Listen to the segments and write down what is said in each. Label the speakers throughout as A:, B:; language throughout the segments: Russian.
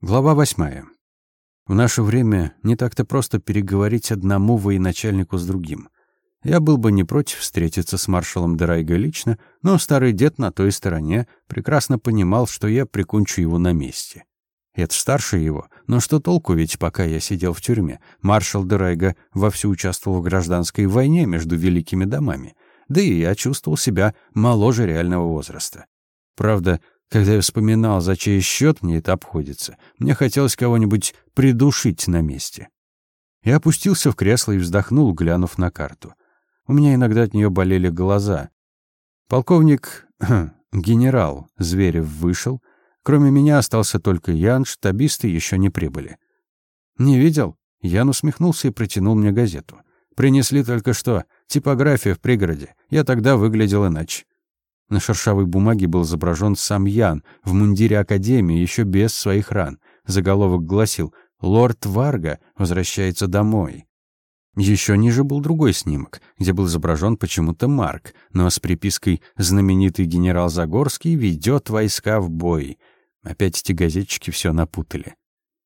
A: Глава восьмая. В наше время не так-то просто переговорить одному военачальнику с другим. Я был бы не против встретиться с маршалом Дерайго лично, но старый дед на той стороне прекрасно понимал, что я прикончу его на месте. Это старше его, но что толку, ведь пока я сидел в тюрьме, маршал Дерайго вовсю участвовал в гражданской войне между великими домами, да и я чувствовал себя моложе реального возраста. Правда, когда я вспоминал, за чей счет мне это обходится, мне хотелось кого-нибудь придушить на месте. Я опустился в кресло и вздохнул, глянув на карту. У меня иногда от нее болели глаза. Полковник, генерал Зверев вышел. Кроме меня остался только Ян, штабисты еще не прибыли. «Не видел?» Ян усмехнулся и протянул мне газету. «Принесли только что. Типография в пригороде. Я тогда выглядел иначе. На шершавой бумаге был изображен сам Ян в мундире Академии, еще без своих ран. Заголовок гласил «Лорд Варга возвращается домой». Еще ниже был другой снимок, где был изображен почему-то Марк, но с припиской «Знаменитый генерал Загорский ведет войска в бой». Опять эти газетчики все напутали.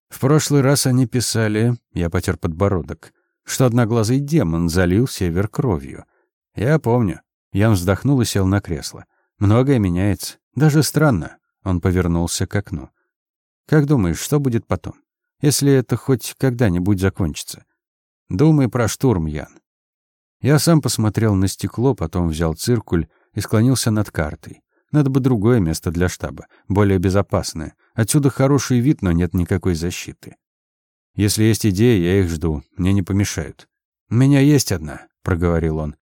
A: В прошлый раз они писали, я потер подбородок, что одноглазый демон залил север кровью. Я помню. Ян вздохнул и сел на кресло. Многое меняется. Даже странно. Он повернулся к окну. Как думаешь, что будет потом? Если это хоть когда-нибудь закончится? Думай про штурм, Ян. Я сам посмотрел на стекло, потом взял циркуль и склонился над картой. Надо бы другое место для штаба, более безопасное. Отсюда хороший вид, но нет никакой защиты. Если есть идеи, я их жду, мне не помешают. «У меня есть одна», — проговорил он.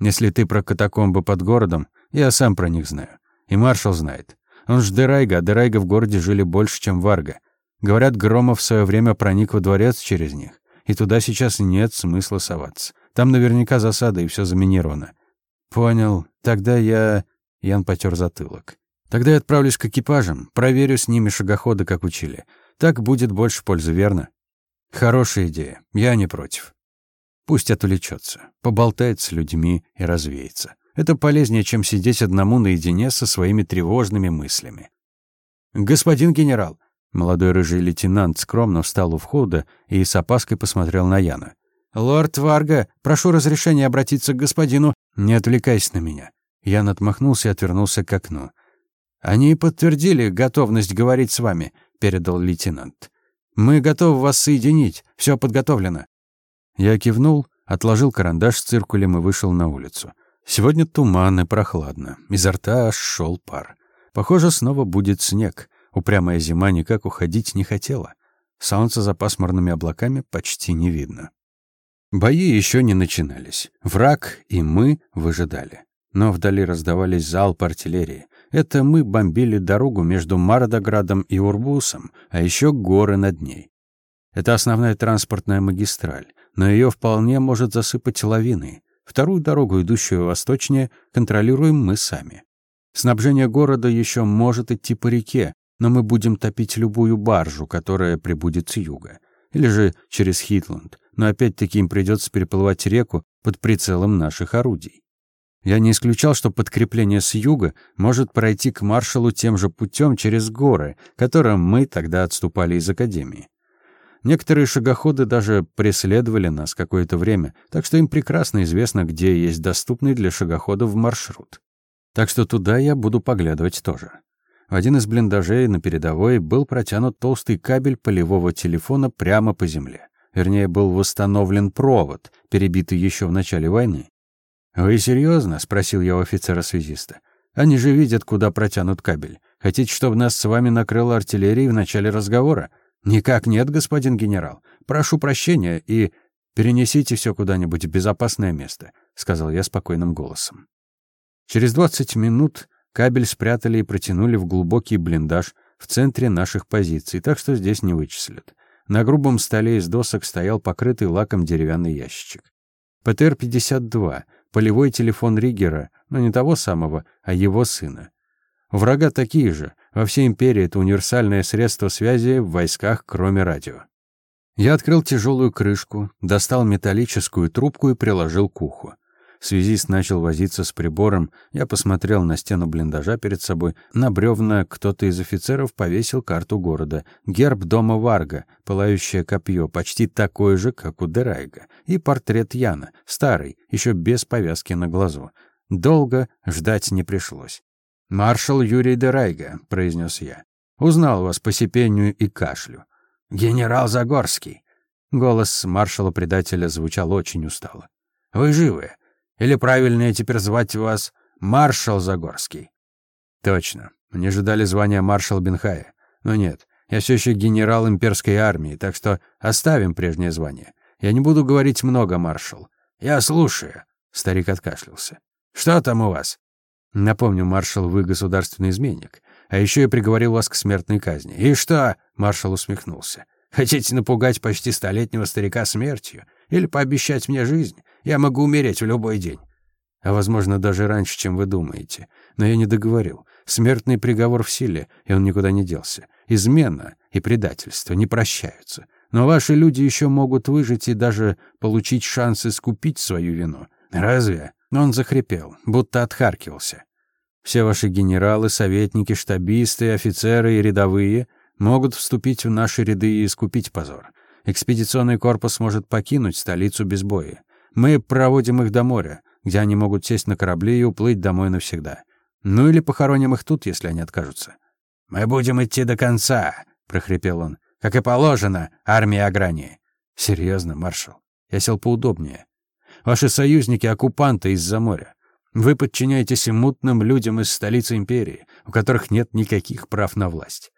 A: «Если ты про катакомбы под городом, я сам про них знаю. И маршал знает. Он ж Дерайга, а Дерайга в городе жили больше, чем Варга. Говорят, Громов в свое время проник во дворец через них. И туда сейчас нет смысла соваться. Там наверняка засада и все заминировано. Понял. Тогда я... Ян потер затылок. Тогда я отправлюсь к экипажам, проверю с ними шагоходы, как учили. Так будет больше пользы, верно? Хорошая идея. Я не против. Пусть отвлечется, поболтает с людьми и развеется. Это полезнее, чем сидеть одному наедине со своими тревожными мыслями. «Господин генерал!» Молодой рыжий лейтенант скромно встал у входа и с опаской посмотрел на Яна. «Лорд Варга, прошу разрешения обратиться к господину. Не отвлекайся на меня». Ян отмахнулся и отвернулся к окну. «Они подтвердили готовность говорить с вами», — передал лейтенант. «Мы готовы вас соединить. Все подготовлено». Я кивнул, отложил карандаш с циркулем и вышел на улицу. Сегодня туман и прохладно. Изо рта шел пар. Похоже, снова будет снег. Упрямая зима никак уходить не хотела. Солнце за пасмурными облаками почти не видно. Бои еще не начинались. Враг и мы выжидали. Но вдали раздавались залпы артиллерии. Это мы бомбили дорогу между Мардоградом и Урбусом, а еще горы над ней. Это основная транспортная магистраль, но ее вполне может засыпать лавиной. Вторую дорогу, идущую восточнее, контролируем мы сами. Снабжение города еще может идти по реке, но мы будем топить любую баржу, которая прибудет с юга. Или же через Хитланд, но опять-таки им придется переплывать реку под прицелом наших орудий. Я не исключал, что подкрепление с юга может пройти к маршалу тем же путем через горы, которым мы тогда отступали из Академии. Некоторые шагоходы даже преследовали нас какое-то время, так что им прекрасно известно, где есть доступный для шагоходов маршрут. Так что туда я буду поглядывать тоже. В один из блиндажей на передовой был протянут толстый кабель полевого телефона прямо по земле. Вернее, был восстановлен провод, перебитый еще в начале войны. «Вы серьезно?» — спросил я у офицера-связиста. «Они же видят, куда протянут кабель. Хотите, чтобы нас с вами накрыла артиллерия в начале разговора? «Никак нет, господин генерал. Прошу прощения и перенесите все куда-нибудь в безопасное место», — сказал я спокойным голосом. Через двадцать минут кабель спрятали и протянули в глубокий блиндаж в центре наших позиций, так что здесь не вычислят. На грубом столе из досок стоял покрытый лаком деревянный ящичек. ПТР-52, полевой телефон Ригера, но не того самого, а его сына. Врага такие же, во всей империи это универсальное средство связи в войсках, кроме радио. Я открыл тяжелую крышку, достал металлическую трубку и приложил к уху. Связист начал возиться с прибором. Я посмотрел на стену блиндажа перед собой. На бревна кто-то из офицеров повесил карту города. Герб дома Варга, пылающее копье, почти такое же, как у Дерайга. И портрет Яна, старый, еще без повязки на глазу. Долго ждать не пришлось. «Маршал Юрий Дерайга», — произнес я. «Узнал вас по сипению и кашлю». «Генерал Загорский». Голос маршала-предателя звучал очень устало. «Вы живы? Или правильнее теперь звать вас маршал Загорский?» «Точно. Мне ожидали звания маршал Бенхая. Но нет, я все еще генерал имперской армии, так что оставим прежнее звание. Я не буду говорить много, маршал. Я слушаю». Старик откашлялся. «Что там у вас?» «Напомню, маршал, вы государственный изменник. А еще я приговорил вас к смертной казни». «И что?» — маршал усмехнулся. «Хотите напугать почти столетнего старика смертью? Или пообещать мне жизнь? Я могу умереть в любой день. А возможно, даже раньше, чем вы думаете. Но я не договорил. Смертный приговор в силе, и он никуда не делся. Измена и предательство не прощаются. Но ваши люди еще могут выжить и даже получить шанс искупить свою вину. Разве? Он захрипел, будто отхаркивался. Все ваши генералы, советники, штабисты, офицеры и рядовые могут вступить в наши ряды и искупить позор. Экспедиционный корпус может покинуть столицу без боя. Мы проводим их до моря, где они могут сесть на корабли и уплыть домой навсегда. Ну или похороним их тут, если они откажутся. Мы будем идти до конца, прохрипел он. Как и положено, армии Агрании. Серьезно, маршал. Я сел поудобнее. Ваши союзники оккупанты из-за моря. Вы подчиняетесь мутным людям из столицы империи, у которых нет никаких прав на власть.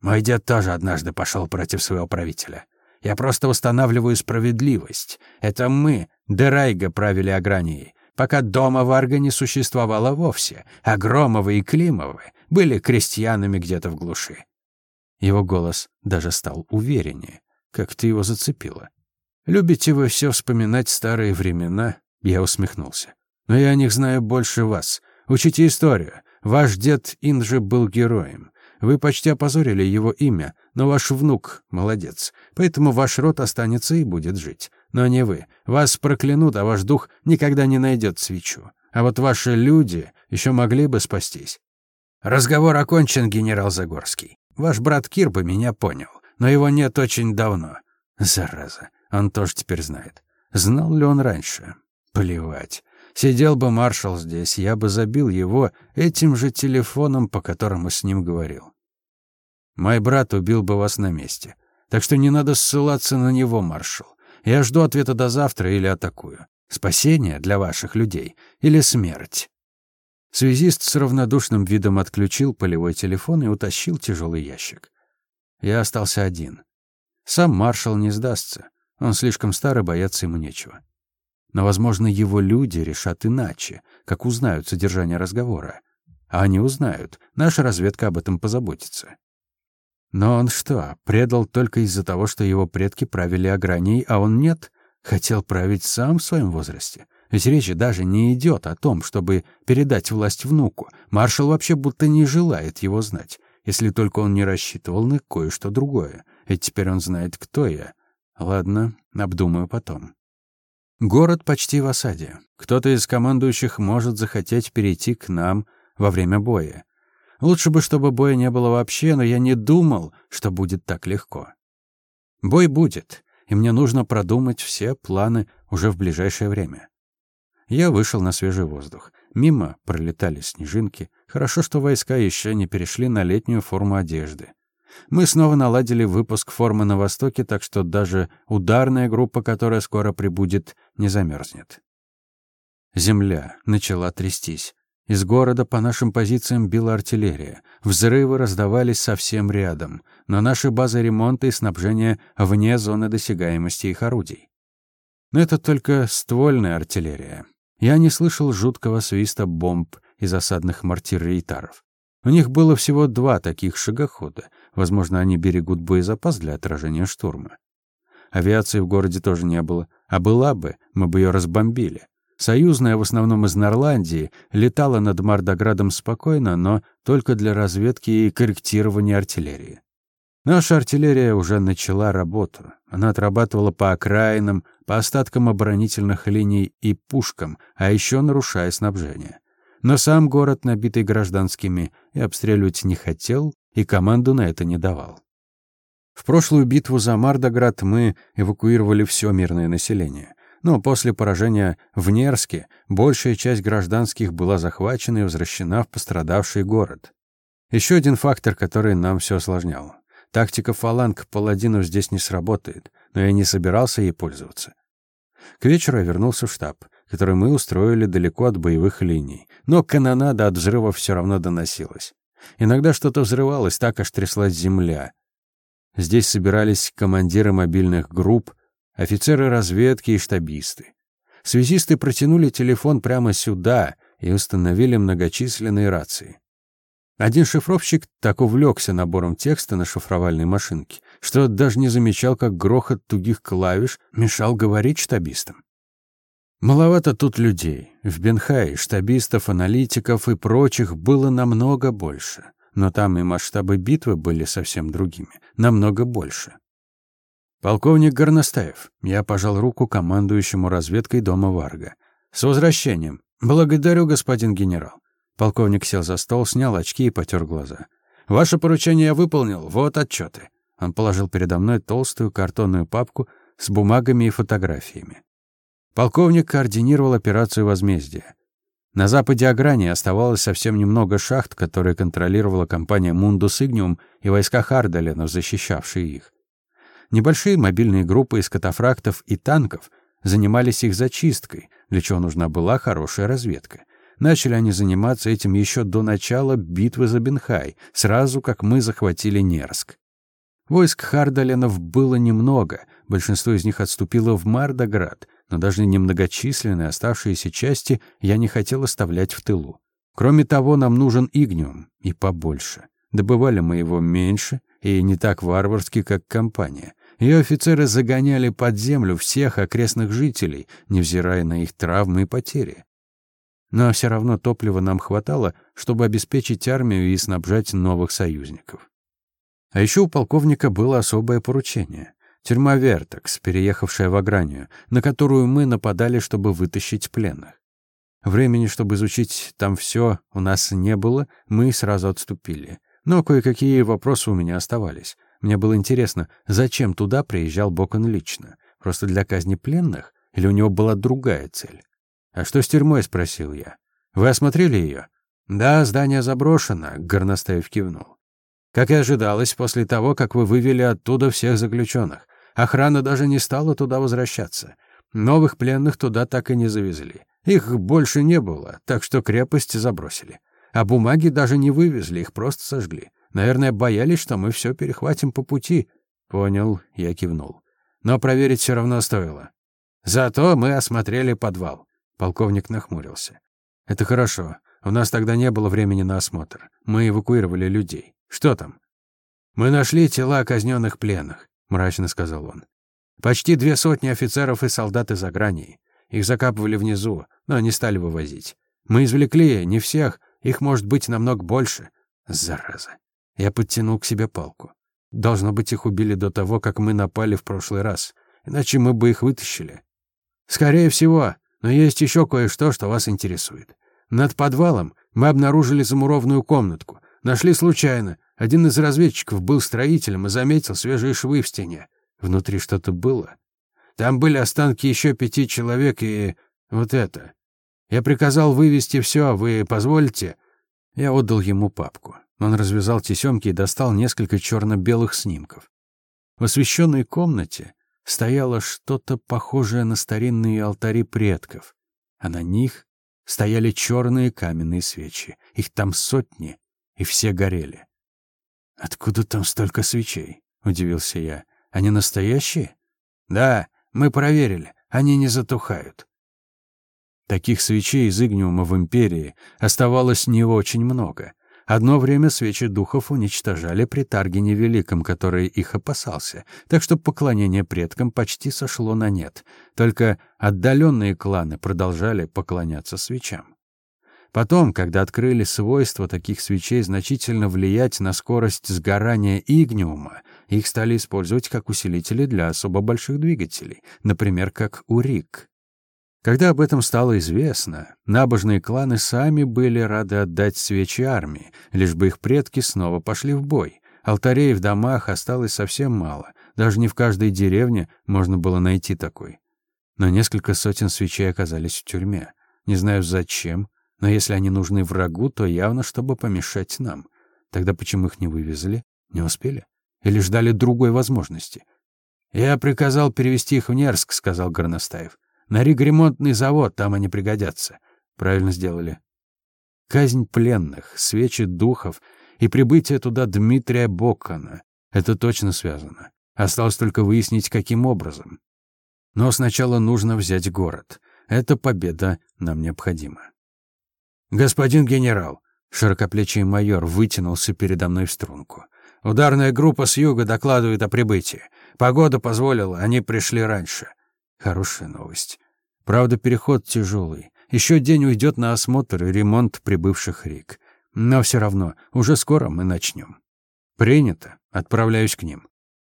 A: Мой дед тоже однажды пошел против своего правителя. Я просто устанавливаю справедливость. Это мы, Дерайга, правили Агранией, пока дома Варга не существовало вовсе, а Громовы и Климовы были крестьянами где-то в глуши. Его голос даже стал увереннее. Как ты его зацепила? Любите вы все вспоминать старые времена? Я усмехнулся. Но я о них знаю больше вас. Учите историю. Ваш дед Инжи был героем. Вы почти опозорили его имя, но ваш внук молодец. Поэтому ваш род останется и будет жить. Но не вы. Вас проклянут, а ваш дух никогда не найдет свечу. А вот ваши люди еще могли бы спастись. Разговор окончен, генерал Загорский. Ваш брат Кир бы меня понял, но его нет очень давно. Зараза, он тоже теперь знает. Знал ли он раньше? Плевать. Сидел бы маршал здесь, я бы забил его этим же телефоном, по которому с ним говорил. Мой брат убил бы вас на месте. Так что не надо ссылаться на него, маршал. Я жду ответа до завтра или атакую. Спасение для ваших людей или смерть. Связист с равнодушным видом отключил полевой телефон и утащил тяжелый ящик. Я остался один. Сам маршал не сдастся. Он слишком стар и бояться ему нечего. Но, возможно, его люди решат иначе, как узнают содержание разговора. А они узнают. Наша разведка об этом позаботится. Но он что, предал только из-за того, что его предки правили Агранией, а он нет? Хотел править сам в своем возрасте? Ведь речь даже не идет о том, чтобы передать власть внуку. Маршал вообще будто не желает его знать, если только он не рассчитывал на кое-что другое. Ведь теперь он знает, кто я. Ладно, обдумаю потом. Город почти в осаде. Кто-то из командующих может захотеть перейти к нам во время боя. Лучше бы, чтобы боя не было вообще, но я не думал, что будет так легко. Бой будет, и мне нужно продумать все планы уже в ближайшее время. Я вышел на свежий воздух. Мимо пролетали снежинки. Хорошо, что войска еще не перешли на летнюю форму одежды. Мы снова наладили выпуск формы на Востоке, так что даже ударная группа, которая скоро прибудет, не замерзнет. Земля начала трястись. Из города по нашим позициям била артиллерия. Взрывы раздавались совсем рядом, но наши базы ремонта и снабжения вне зоны досягаемости их орудий. Но это только ствольная артиллерия. Я не слышал жуткого свиста бомб из осадных мортир рейтаров. У них было всего два таких шагохода. Возможно, они берегут боезапас для отражения штурма. Авиации в городе тоже не было. А была бы, мы бы ее разбомбили. Союзная, в основном из Норландии, летала над Мардоградом спокойно, но только для разведки и корректирования артиллерии. Наша артиллерия уже начала работу. Она отрабатывала по окраинам, по остаткам оборонительных линий и пушкам, а еще нарушая снабжение. Но сам город, набитый гражданскими, и обстреливать не хотел, и команду на это не давал. В прошлую битву за Мардоград мы эвакуировали все мирное население. Но после поражения в Нерске большая часть гражданских была захвачена и возвращена в пострадавший город. Еще один фактор, который нам все осложнял. Тактика фаланг паладинов здесь не сработает, но я не собирался ей пользоваться. К вечеру я вернулся в штаб, который мы устроили далеко от боевых линий, но канонада от взрывов все равно доносилась. Иногда что-то взрывалось, так аж тряслась земля. Здесь собирались командиры мобильных групп, офицеры разведки и штабисты. Связисты протянули телефон прямо сюда и установили многочисленные рации. Один шифровщик так увлекся набором текста на шифровальной машинке, что даже не замечал, как грохот тугих клавиш мешал говорить штабистам. Маловато тут людей. В Бенхае штабистов, аналитиков и прочих было намного больше. Но там и масштабы битвы были совсем другими. Намного больше. «Полковник Горностаев», я пожал руку командующему разведкой дома Варга. «С возвращением. Благодарю, господин генерал». Полковник сел за стол, снял очки и потер глаза. «Ваше поручение я выполнил. Вот отчеты». Он положил передо мной толстую картонную папку с бумагами и фотографиями. Полковник координировал операцию возмездия. На западе Аграни оставалось совсем немного шахт, которые контролировала компания «Мундус Игниум» и войска Хардаленов, защищавшие их. Небольшие мобильные группы из катафрактов и танков занимались их зачисткой, для чего нужна была хорошая разведка. Начали они заниматься этим еще до начала битвы за Бенхай, сразу как мы захватили Нерск. Войск Хардаленов было немного, большинство из них отступило в Мардоград, но даже немногочисленные оставшиеся части я не хотел оставлять в тылу. Кроме того, нам нужен игниум, и побольше. Добывали мы его меньше и не так варварски, как компания. Ее офицеры загоняли под землю всех окрестных жителей, невзирая на их травмы и потери. Но все равно топлива нам хватало, чтобы обеспечить армию и снабжать новых союзников. А еще у полковника было особое поручение. Тюрьма Вертекс, переехавшая в Агранию, на которую мы нападали, чтобы вытащить пленных. Времени, чтобы изучить там все, у нас не было, мы сразу отступили. Но кое-какие вопросы у меня оставались. Мне было интересно, зачем туда приезжал Бокон лично? Просто для казни пленных? Или у него была другая цель? «А что с тюрьмой?» — спросил я. «Вы осмотрели ее?» «Да, здание заброшено», — Горностаев кивнул. «Как и ожидалось, после того, как вы вывели оттуда всех заключенных. Охрана даже не стала туда возвращаться. Новых пленных туда так и не завезли. Их больше не было, так что крепость забросили. А бумаги даже не вывезли, их просто сожгли. Наверное, боялись, что мы все перехватим по пути. Понял, я кивнул. Но проверить все равно стоило. Зато мы осмотрели подвал. Полковник нахмурился. Это хорошо. У нас тогда не было времени на осмотр. Мы эвакуировали людей. Что там? Мы нашли тела казненных пленных. — мрачно сказал он. «Почти две сотни офицеров и солдат из Агрании. Их закапывали внизу, но не стали вывозить. Мы извлекли не всех, их может быть намного больше. Зараза. Я подтянул к себе палку. Должно быть, их убили до того, как мы напали в прошлый раз. Иначе мы бы их вытащили. Скорее всего, но есть еще кое-что, что вас интересует. Над подвалом мы обнаружили замурованную комнатку. Нашли случайно. Один из разведчиков был строителем и заметил свежие швы в стене. Внутри что-то было. Там были останки еще пяти человек и вот это. Я приказал вывести все, вы позволите?» Я отдал ему папку. Он развязал тесемки и достал несколько черно-белых снимков. В освещенной комнате стояло что-то похожее на старинные алтари предков, а на них стояли черные каменные свечи. Их там сотни, и все горели. «Откуда там столько свечей?» — удивился я. «Они настоящие?» «Да, мы проверили. Они не затухают». Таких свечей из игниума в Империи оставалось не очень много. Одно время свечи духов уничтожали при Таргине Великом, который их опасался, так что поклонение предкам почти сошло на нет. Только отдаленные кланы продолжали поклоняться свечам. Потом, когда открыли свойства таких свечей значительно влиять на скорость сгорания игниума, Их стали использовать как усилители для особо больших двигателей, например, как УРИК. Когда об этом стало известно, набожные кланы сами были рады отдать свечи армии, лишь бы их предки снова пошли в бой. Алтарей в домах осталось совсем мало, даже не в каждой деревне можно было найти такой. Но несколько сотен свечей оказались в тюрьме. Не знаю зачем, но если они нужны врагу, то явно, чтобы помешать нам. Тогда почему их не вывезли? Не успели? Или ждали другой возможности? «Я приказал перевести их в Нерск», — сказал Горностаев. На ригремонтный завод, там они пригодятся. Правильно сделали. Казнь пленных, свечи духов и прибытие туда Дмитрия Боккана — это точно связано. Осталось только выяснить, каким образом. Но сначала нужно взять город. Эта победа нам необходима. «Господин генерал!» — широкоплечий майор вытянулся передо мной в струнку. «Ударная группа с юга докладывает о прибытии. Погода позволила, они пришли раньше. Хорошая новость. Правда, переход тяжелый. Еще день уйдет на осмотр и ремонт прибывших рек. Но все равно, уже скоро мы начнем. Принято. Отправляюсь к ним.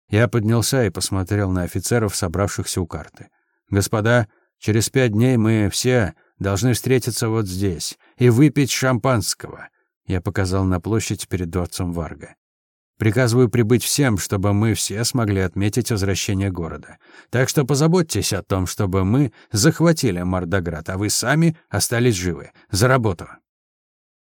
A: Я поднялся и посмотрел на офицеров, собравшихся у карты. Господа, через пять дней мы все должны встретиться вот здесь и выпить шампанского. Я показал на площадь перед дворцом Варга. Приказываю прибыть всем, чтобы мы все смогли отметить возвращение города. Так что позаботьтесь о том, чтобы мы захватили Мордоград, а вы сами остались живы. За работу!»